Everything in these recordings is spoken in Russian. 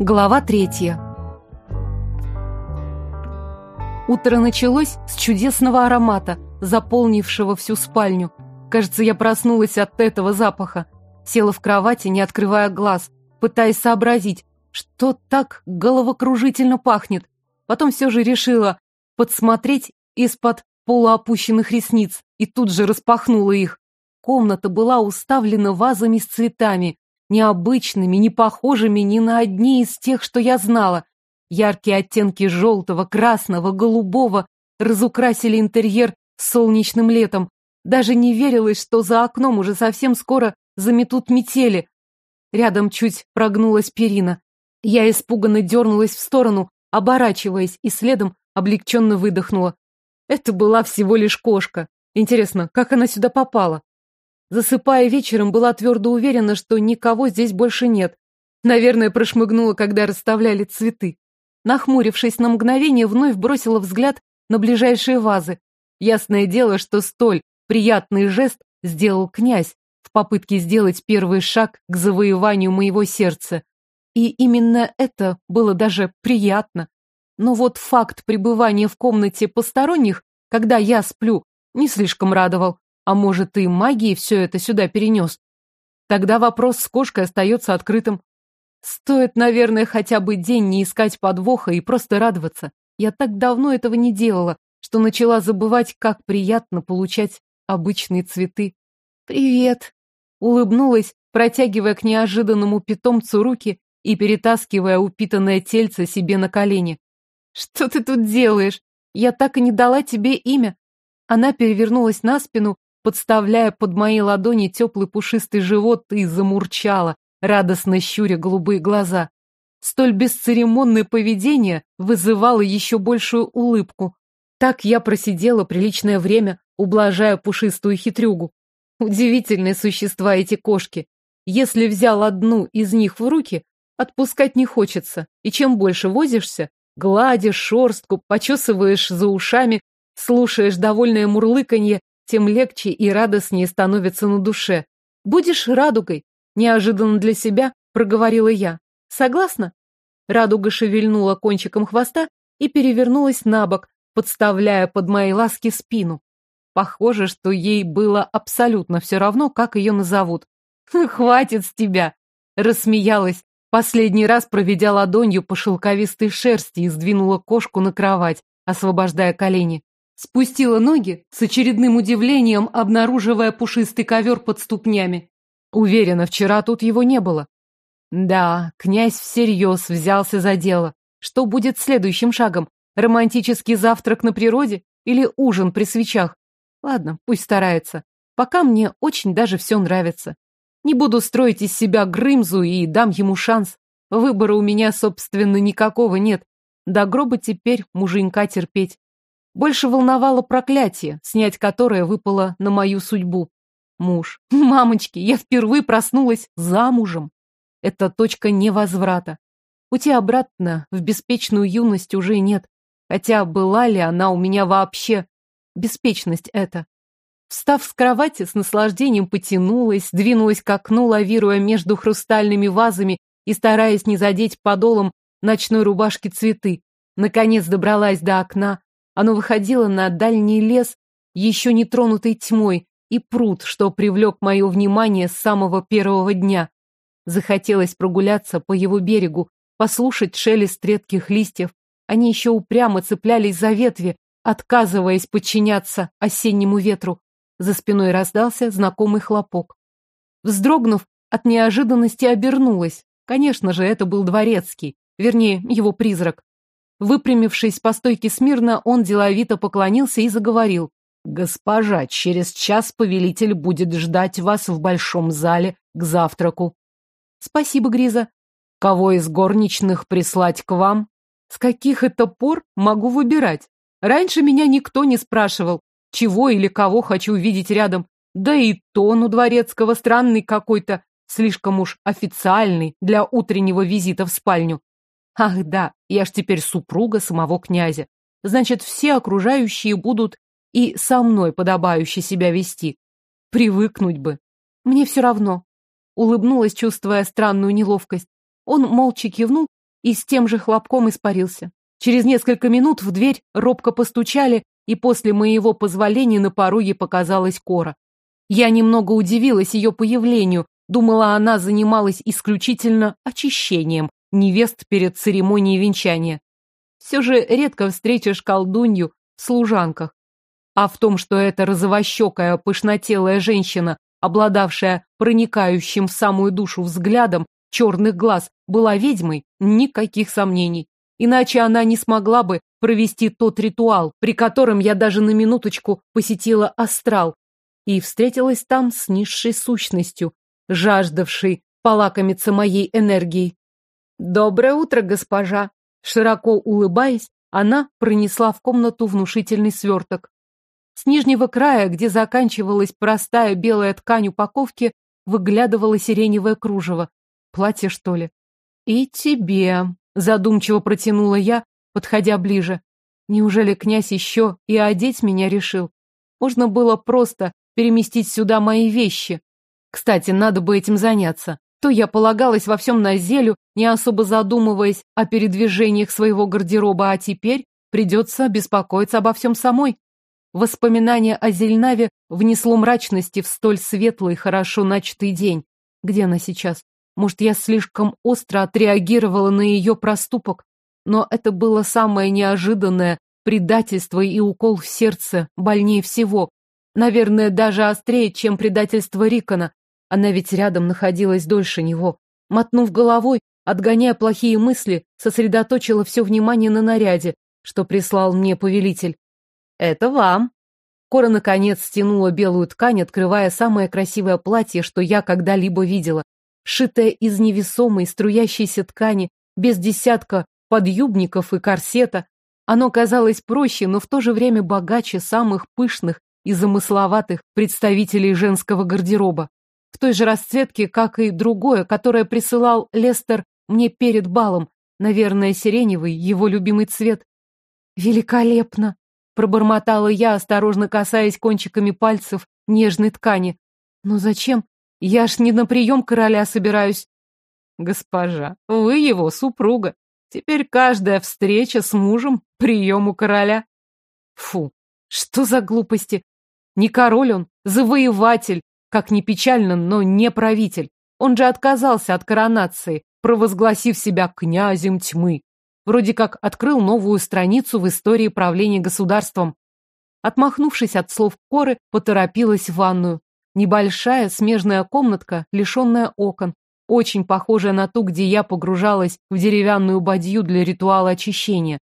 Глава третья. Утро началось с чудесного аромата, заполнившего всю спальню. Кажется, я проснулась от этого запаха. Села в кровати, не открывая глаз, пытаясь сообразить, что так головокружительно пахнет. Потом все же решила подсмотреть из-под полуопущенных ресниц и тут же распахнула их. Комната была уставлена вазами с цветами, необычными, не похожими ни на одни из тех, что я знала. Яркие оттенки желтого, красного, голубого разукрасили интерьер солнечным летом. Даже не верилось, что за окном уже совсем скоро заметут метели. Рядом чуть прогнулась перина. Я испуганно дернулась в сторону, оборачиваясь, и следом облегченно выдохнула. Это была всего лишь кошка. Интересно, как она сюда попала? Засыпая вечером, была твердо уверена, что никого здесь больше нет. Наверное, прошмыгнула, когда расставляли цветы. Нахмурившись на мгновение, вновь бросила взгляд на ближайшие вазы. Ясное дело, что столь приятный жест сделал князь в попытке сделать первый шаг к завоеванию моего сердца. И именно это было даже приятно. Но вот факт пребывания в комнате посторонних, когда я сплю, не слишком радовал. А может, и магией все это сюда перенес? Тогда вопрос с кошкой остается открытым. Стоит, наверное, хотя бы день не искать подвоха и просто радоваться. Я так давно этого не делала, что начала забывать, как приятно получать обычные цветы. «Привет!» — улыбнулась, протягивая к неожиданному питомцу руки и перетаскивая упитанное тельце себе на колени. «Что ты тут делаешь? Я так и не дала тебе имя». Она перевернулась на спину подставляя под мои ладони теплый пушистый живот и замурчала, радостно щуря голубые глаза. Столь бесцеремонное поведение вызывало еще большую улыбку. Так я просидела приличное время, ублажая пушистую хитрюгу. Удивительные существа эти кошки. Если взял одну из них в руки, отпускать не хочется. И чем больше возишься, гладишь шорстку, почесываешь за ушами, слушаешь довольное мурлыканье, тем легче и радостнее становится на душе. Будешь радугой, неожиданно для себя проговорила я. Согласна? Радуга шевельнула кончиком хвоста и перевернулась на бок, подставляя под мои ласки спину. Похоже, что ей было абсолютно все равно, как ее назовут. «Хватит с тебя!» — рассмеялась, последний раз проведя ладонью по шелковистой шерсти и сдвинула кошку на кровать, освобождая колени. Спустила ноги, с очередным удивлением обнаруживая пушистый ковер под ступнями. Уверена, вчера тут его не было. Да, князь всерьез взялся за дело. Что будет следующим шагом? Романтический завтрак на природе или ужин при свечах? Ладно, пусть старается. Пока мне очень даже все нравится. Не буду строить из себя Грымзу и дам ему шанс. Выбора у меня, собственно, никакого нет. До гроба теперь муженька терпеть. Больше волновало проклятие, снять которое выпало на мою судьбу. Муж. Мамочки, я впервые проснулась замужем. Это точка невозврата. Пути обратно в беспечную юность уже нет. Хотя была ли она у меня вообще? Беспечность это. Встав с кровати, с наслаждением потянулась, двинулась к окну, лавируя между хрустальными вазами и стараясь не задеть подолом ночной рубашки цветы. Наконец добралась до окна, оно выходило на дальний лес, еще не тронутый тьмой, и пруд, что привлек мое внимание с самого первого дня. Захотелось прогуляться по его берегу, послушать шелест редких листьев. Они еще упрямо цеплялись за ветви, отказываясь подчиняться осеннему ветру. За спиной раздался знакомый хлопок. Вздрогнув, от неожиданности обернулась. Конечно же, это был дворецкий, вернее, его призрак. Выпрямившись по стойке смирно, он деловито поклонился и заговорил. «Госпожа, через час повелитель будет ждать вас в большом зале к завтраку». «Спасибо, Гриза». «Кого из горничных прислать к вам?» «С каких это пор могу выбирать? Раньше меня никто не спрашивал, чего или кого хочу видеть рядом. Да и тон у дворецкого странный какой-то, слишком уж официальный для утреннего визита в спальню. Ах да, я ж теперь супруга самого князя. Значит, все окружающие будут и со мной подобающе себя вести. Привыкнуть бы. Мне все равно. Улыбнулась, чувствуя странную неловкость. Он молча кивнул и с тем же хлопком испарился. Через несколько минут в дверь робко постучали, и после моего позволения на пороге показалась Кора. Я немного удивилась ее появлению, думала, она занималась исключительно очищением невест перед церемонией венчания. Все же редко встретишь колдунью в служанках. А в том, что эта розовощекая, пышнотелая женщина, обладавшая проникающим в самую душу взглядом черных глаз, была ведьмой, никаких сомнений. Иначе она не смогла бы провести тот ритуал, при котором я даже на минуточку посетила астрал и встретилась там с низшей сущностью, жаждавшей полакомиться моей энергией. «Доброе утро, госпожа!» Широко улыбаясь, она пронесла в комнату внушительный сверток. С нижнего края, где заканчивалась простая белая ткань упаковки, выглядывало сиреневое кружево. Платье, что ли? «И тебе», — задумчиво протянула я, подходя ближе. Неужели князь еще и одеть меня решил? Можно было просто переместить сюда мои вещи. Кстати, надо бы этим заняться. То я полагалась во всем на зелю, не особо задумываясь о передвижениях своего гардероба, а теперь придется беспокоиться обо всем самой. Воспоминание о Зельнаве внесло мрачности в столь светлый, хорошо начатый день. Где она сейчас? Может, я слишком остро отреагировала на ее проступок? Но это было самое неожиданное предательство и укол в сердце, больнее всего. Наверное, даже острее, чем предательство Рикона. Она ведь рядом находилась дольше него. Мотнув головой, отгоняя плохие мысли, сосредоточила все внимание на наряде, что прислал мне повелитель. «Это вам». Кора, наконец, стянула белую ткань, открывая самое красивое платье, что я когда-либо видела шитая из невесомой струящейся ткани, без десятка подъюбников и корсета. Оно казалось проще, но в то же время богаче самых пышных и замысловатых представителей женского гардероба. В той же расцветке, как и другое, которое присылал Лестер мне перед балом, наверное, сиреневый, его любимый цвет. «Великолепно!» — пробормотала я, осторожно касаясь кончиками пальцев нежной ткани. «Но зачем? Я ж не на прием короля собираюсь. Госпожа, вы его супруга. Теперь каждая встреча с мужем — прием у короля. Фу, что за глупости? Не король он, завоеватель, как ни печально, но не правитель. Он же отказался от коронации, провозгласив себя князем тьмы. Вроде как открыл новую страницу в истории правления государством. Отмахнувшись от слов Коры, поторопилась в ванную. Небольшая смежная комнатка, лишенная окон, очень похожая на ту, где я погружалась в деревянную бадью для ритуала очищения.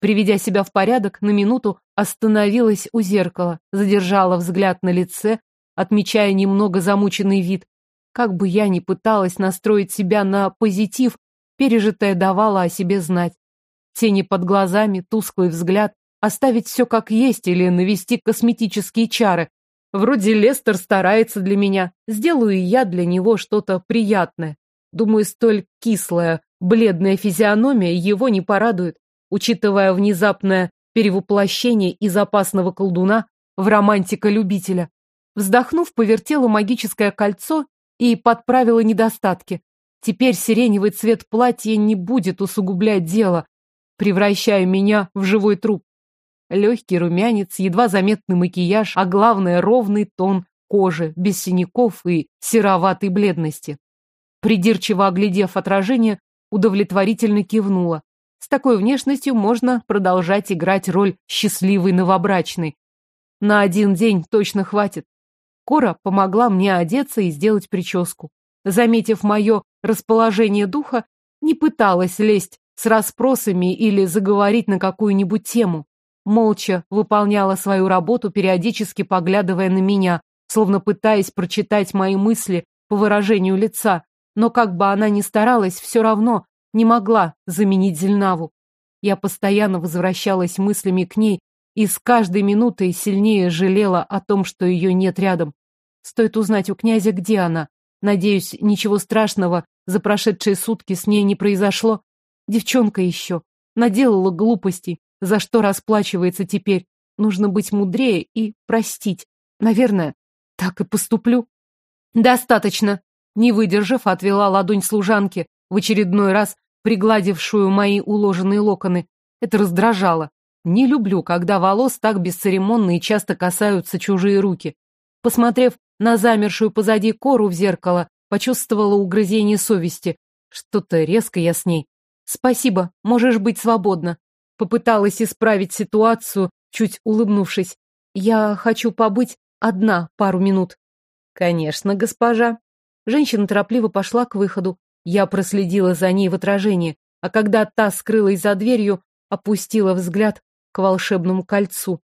Приведя себя в порядок, на минуту остановилась у зеркала, задержала взгляд на лице, отмечая немного замученный вид. Как бы я ни пыталась настроить себя на позитив, пережитое давало о себе знать. Тени под глазами, тусклый взгляд, оставить все как есть или навести косметические чары, Вроде Лестер старается для меня. Сделаю я для него что-то приятное. Думаю, столь кислая, бледная физиономия его не порадует, учитывая внезапное перевоплощение из опасного колдуна в романтика-любителя. Вздохнув, повертела магическое кольцо и подправила недостатки. Теперь сиреневый цвет платья не будет усугублять дело, превращая меня в живой труп. Легкий румянец, едва заметный макияж, а главное ровный тон кожи, без синяков и сероватой бледности. Придирчиво оглядев отражение, удовлетворительно кивнула. С такой внешностью можно продолжать играть роль счастливой новобрачной. На один день точно хватит. Кора помогла мне одеться и сделать прическу. Заметив мое расположение духа, не пыталась лезть с расспросами или заговорить на какую-нибудь тему молча выполняла свою работу, периодически поглядывая на меня, словно пытаясь прочитать мои мысли по выражению лица. Но как бы она ни старалась, все равно не могла заменить Зельнаву. Я постоянно возвращалась мыслями к ней и с каждой минутой сильнее жалела о том, что ее нет рядом. Стоит узнать у князя, где она. Надеюсь, ничего страшного за прошедшие сутки с ней не произошло. Девчонка еще. Наделала глупостей, за что расплачивается теперь. Нужно быть мудрее и простить. Наверное, так и поступлю. Достаточно. Не выдержав, отвела ладонь служанки, в очередной раз пригладившую мои уложенные локоны. Это раздражало. Не люблю, когда волос так бесцеремонно и часто касаются чужие руки. Посмотрев на замершую позади кору в зеркало, почувствовала угрызение совести. Что-то резко я с ней. «Спасибо, можешь быть свободна». Попыталась исправить ситуацию, чуть улыбнувшись. «Я хочу побыть одна пару минут». «Конечно, госпожа». Женщина торопливо пошла к выходу. Я проследила за ней в отражении, а когда та скрылась за дверью, опустила взгляд к волшебному кольцу.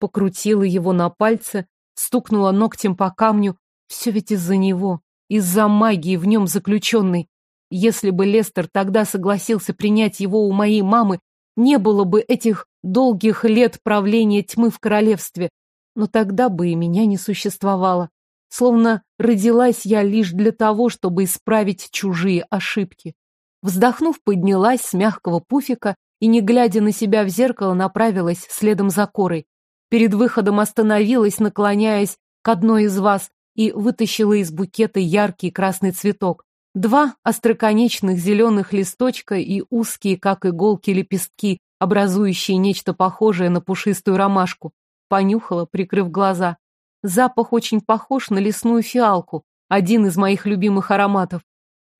Покрутила его на пальце, стукнула ногтем по камню. Все ведь из-за него, из-за магии в нем заключенной. Если бы Лестер тогда согласился принять его у моей мамы, не было бы этих долгих лет правления тьмы в королевстве, но тогда бы и меня не существовало. Словно родилась я лишь для того, чтобы исправить чужие ошибки. Вздохнув, поднялась с мягкого пуфика и, не глядя на себя в зеркало, направилась следом за корой. Перед выходом остановилась, наклоняясь к одной из вас, и вытащила из букета яркий красный цветок. Два остроконечных зеленых листочка и узкие, как иголки, лепестки, образующие нечто похожее на пушистую ромашку. Понюхала, прикрыв глаза. Запах очень похож на лесную фиалку, один из моих любимых ароматов.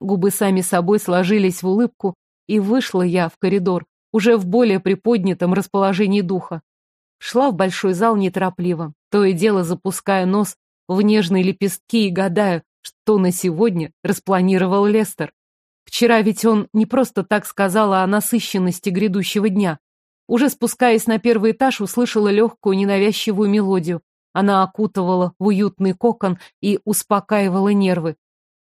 Губы сами собой сложились в улыбку, и вышла я в коридор, уже в более приподнятом расположении духа. Шла в большой зал неторопливо, то и дело запуская нос в нежные лепестки и гадаю, что на сегодня распланировал Лестер. Вчера ведь он не просто так сказал о насыщенности грядущего дня. Уже спускаясь на первый этаж, услышала легкую ненавязчивую мелодию. Она окутывала в уютный кокон и успокаивала нервы.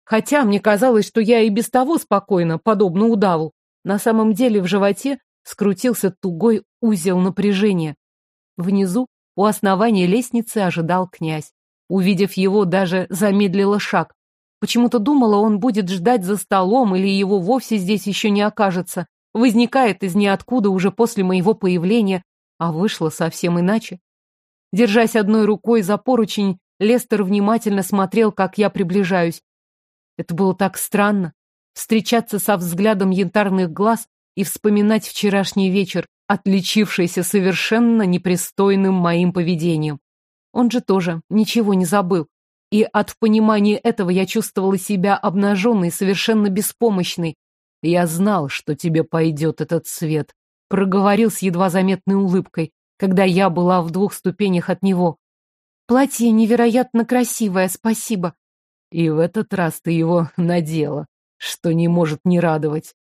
Хотя мне казалось, что я и без того спокойно, подобно удаву. На самом деле в животе скрутился тугой узел напряжения. Внизу, у основания лестницы, ожидал князь. Увидев его, даже замедлила шаг. Почему-то думала, он будет ждать за столом или его вовсе здесь еще не окажется. Возникает из ниоткуда уже после моего появления, а вышло совсем иначе. Держась одной рукой за поручень, Лестер внимательно смотрел, как я приближаюсь. Это было так странно. Встречаться со взглядом янтарных глаз и вспоминать вчерашний вечер, отличившийся совершенно непристойным моим поведением. Он же тоже ничего не забыл. И от понимания этого я чувствовала себя обнаженной, совершенно беспомощной. Я знал, что тебе пойдет этот свет, проговорил с едва заметной улыбкой, когда я была в двух ступенях от него. Платье невероятно красивое, спасибо. И в этот раз ты его надела, что не может не радовать.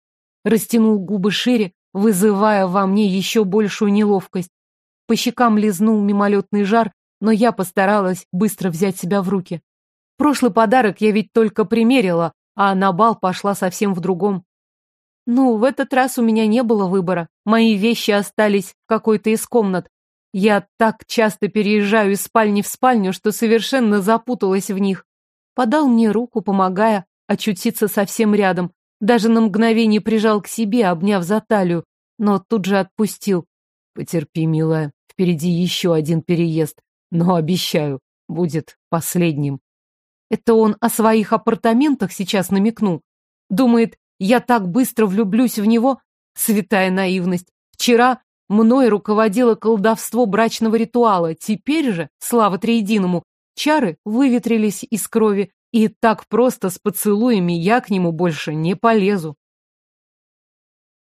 Растянул губы шире, вызывая во мне еще большую неловкость. По щекам лизнул мимолетный жар, но я постаралась быстро взять себя в руки. Прошлый подарок я ведь только примерила, а на бал пошла совсем в другом. Ну, в этот раз у меня не было выбора. Мои вещи остались в какой-то из комнат. Я так часто переезжаю из спальни в спальню, что совершенно запуталась в них. Подал мне руку, помогая очутиться совсем рядом. Даже на мгновение прижал к себе, обняв за талию, но тут же отпустил. Потерпи, милая, впереди еще один переезд но обещаю, будет последним. Это он о своих апартаментах сейчас намекнул. Думает, я так быстро влюблюсь в него? Святая наивность. Вчера мной руководило колдовство брачного ритуала, теперь же, слава триединому, чары выветрились из крови, и так просто с поцелуями я к нему больше не полезу.